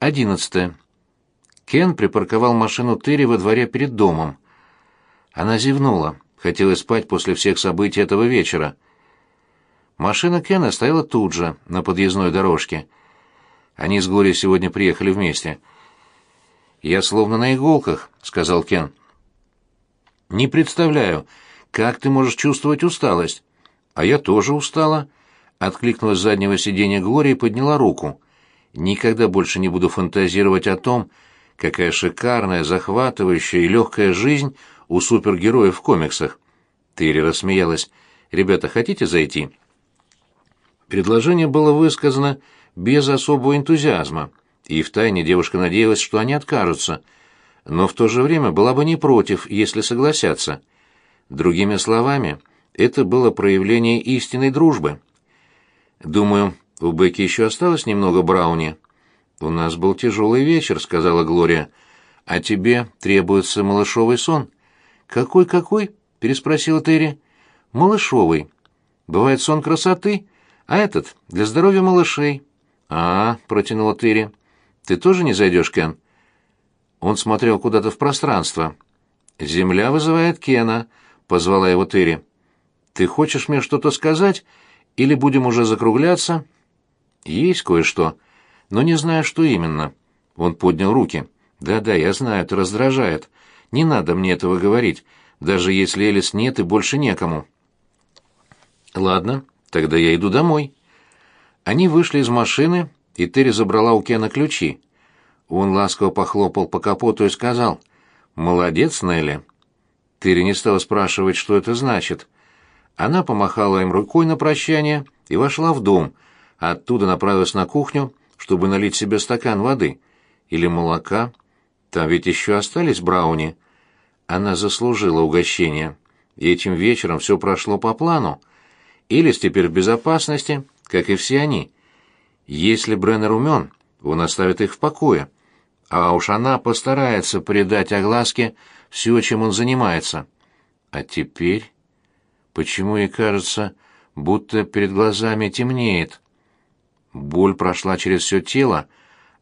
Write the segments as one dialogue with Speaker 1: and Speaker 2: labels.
Speaker 1: Одиннадцатое. Кен припарковал машину Терри во дворе перед домом. Она зевнула, хотела спать после всех событий этого вечера. Машина Кена стояла тут же, на подъездной дорожке. Они с Глорией сегодня приехали вместе. «Я словно на иголках», — сказал Кен. «Не представляю, как ты можешь чувствовать усталость?» «А я тоже устала», — откликнулась с заднего сиденья Глория и подняла руку. «Никогда больше не буду фантазировать о том, какая шикарная, захватывающая и легкая жизнь у супергероев в комиксах». Терри рассмеялась. «Ребята, хотите зайти?» Предложение было высказано без особого энтузиазма, и втайне девушка надеялась, что они откажутся, но в то же время была бы не против, если согласятся. Другими словами, это было проявление истинной дружбы. «Думаю, у Бекки еще осталось немного брауни». «У нас был тяжелый вечер», — сказала Глория. «А тебе требуется малышовый сон». «Какой-какой?» — переспросила Терри. «Малышовый. Бывает сон красоты, а этот — для здоровья малышей». «А, — протянула Терри. Ты тоже не зайдешь, Кен?» Он смотрел куда-то в пространство. «Земля вызывает Кена», — позвала его Терри. «Ты хочешь мне что-то сказать, или будем уже закругляться?» «Есть кое-что, но не знаю, что именно». Он поднял руки. «Да-да, я знаю, это раздражает. Не надо мне этого говорить, даже если Элис нет и больше некому». «Ладно, тогда я иду домой». Они вышли из машины, и Терри забрала у Кена ключи. Он ласково похлопал по капоту и сказал «Молодец, Нелли». Терри не стала спрашивать, что это значит. Она помахала им рукой на прощание и вошла в дом, оттуда направилась на кухню, чтобы налить себе стакан воды или молока. Там ведь еще остались брауни. Она заслужила угощение, и этим вечером все прошло по плану. Элис теперь в безопасности, как и все они. Если Бреннер умен, он оставит их в покое. А уж она постарается придать огласке все, чем он занимается. А теперь... Почему ей кажется, будто перед глазами темнеет? Боль прошла через все тело,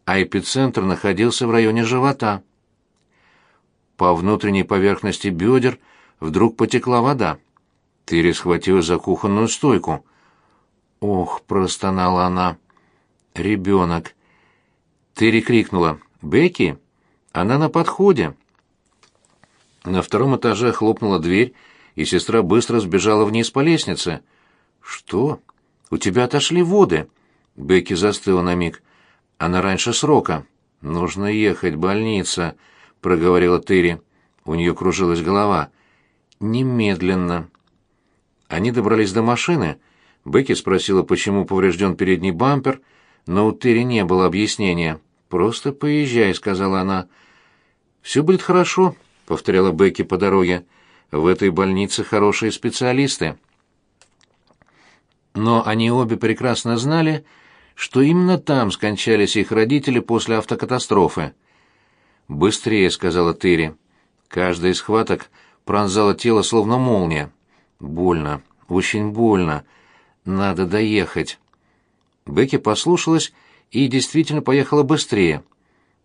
Speaker 1: а эпицентр находился в районе живота. По внутренней поверхности бедер вдруг потекла вода. Тыри схватилась за кухонную стойку. «Ох!» — простонала она. «Ребенок!» Тыри крикнула. «Бекки? Она на подходе!» На втором этаже хлопнула дверь, и сестра быстро сбежала вниз по лестнице. «Что? У тебя отошли воды?» Бекки застыла на миг. «Она раньше срока. Нужно ехать, больница», — проговорила Терри. У нее кружилась голова. «Немедленно». Они добрались до машины. Бекки спросила, почему поврежден передний бампер, но у Терри не было объяснения. «Просто поезжай», — сказала она. «Все будет хорошо», — повторяла Бекки по дороге. В этой больнице хорошие специалисты. Но они обе прекрасно знали, что именно там скончались их родители после автокатастрофы. «Быстрее», — сказала Тыри. Каждая из схваток пронзала тело словно молния. «Больно, очень больно. Надо доехать». Бекки послушалась и действительно поехала быстрее.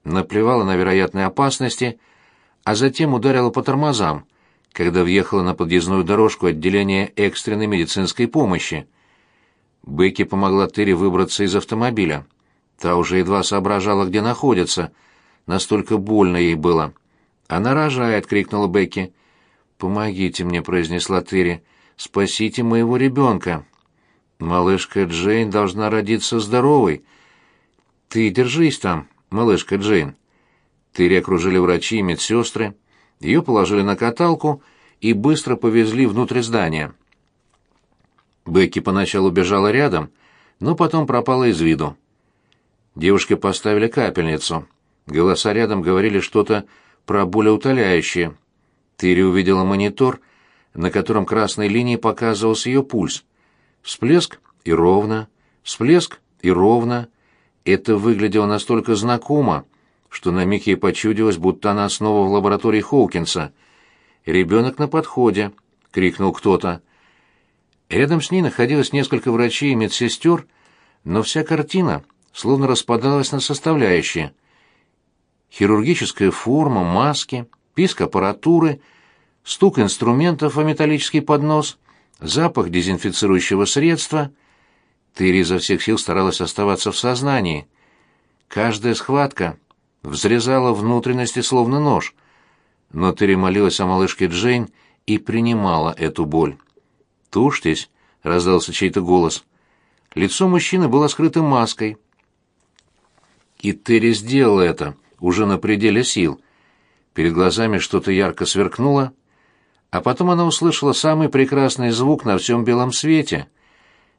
Speaker 1: Наплевала на вероятные опасности, а затем ударила по тормозам, когда въехала на подъездную дорожку отделения экстренной медицинской помощи. Бекки помогла Терри выбраться из автомобиля. Та уже едва соображала, где находится. Настолько больно ей было. «Она рожает!» — крикнула Бекки. «Помогите мне!» — произнесла Терри. «Спасите моего ребенка!» «Малышка Джейн должна родиться здоровой!» «Ты держись там, малышка Джейн!» Терри окружили врачи и медсестры. Ее положили на каталку и быстро повезли внутрь здания. Бекки поначалу бежала рядом, но потом пропала из виду. Девушке поставили капельницу. Голоса рядом говорили что-то про болеутоляющее. Тыри увидела монитор, на котором красной линией показывался ее пульс. Всплеск и ровно, всплеск и ровно. Это выглядело настолько знакомо, что на миг ей почудилось, будто она снова в лаборатории Хоукинса. «Ребенок на подходе!» — крикнул кто-то. Рядом с ней находилось несколько врачей и медсестер, но вся картина словно распадалась на составляющие — Хирургическая форма, маски, писк аппаратуры, стук инструментов о металлический поднос, запах дезинфицирующего средства. Терри изо всех сил старалась оставаться в сознании. Каждая схватка взрезала внутренности словно нож, но Терри молилась о малышке Джейн и принимала эту боль. «Тушьтесь», — раздался чей-то голос. Лицо мужчины было скрыто маской. И Терри сделала это, уже на пределе сил. Перед глазами что-то ярко сверкнуло, а потом она услышала самый прекрасный звук на всем белом свете.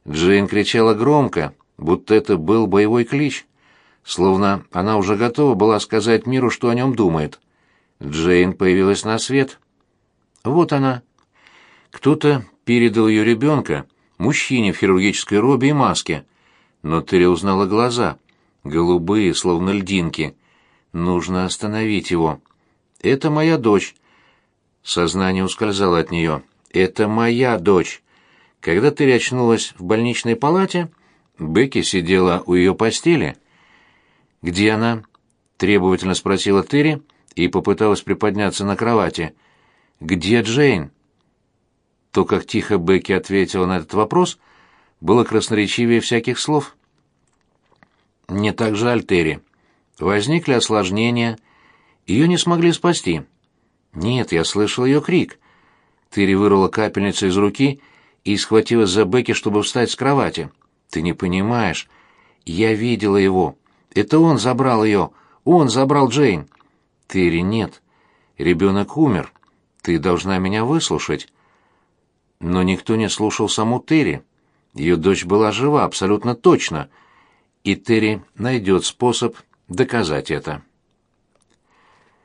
Speaker 1: Джейн кричала громко, будто это был боевой клич, словно она уже готова была сказать миру, что о нем думает. Джейн появилась на свет. Вот она. Кто-то передал ее ребенка, мужчине в хирургической робе и маске, но Терри узнала глаза, голубые, словно льдинки, Нужно остановить его. Это моя дочь. Сознание ускользало от нее. Это моя дочь. Когда ты очнулась в больничной палате, Бекки сидела у ее постели. «Где она?» — требовательно спросила Терри и попыталась приподняться на кровати. «Где Джейн?» То, как тихо Бекки ответила на этот вопрос, было красноречивее всяких слов. «Мне так жаль, Терри. Возникли осложнения. Ее не смогли спасти. Нет, я слышал ее крик. Тыри вырвала капельницу из руки и схватилась за Бекки, чтобы встать с кровати. Ты не понимаешь. Я видела его. Это он забрал ее. Он забрал Джейн. Тыри, нет. Ребенок умер. Ты должна меня выслушать. Но никто не слушал саму Терри. Ее дочь была жива, абсолютно точно. И Терри найдет способ доказать это.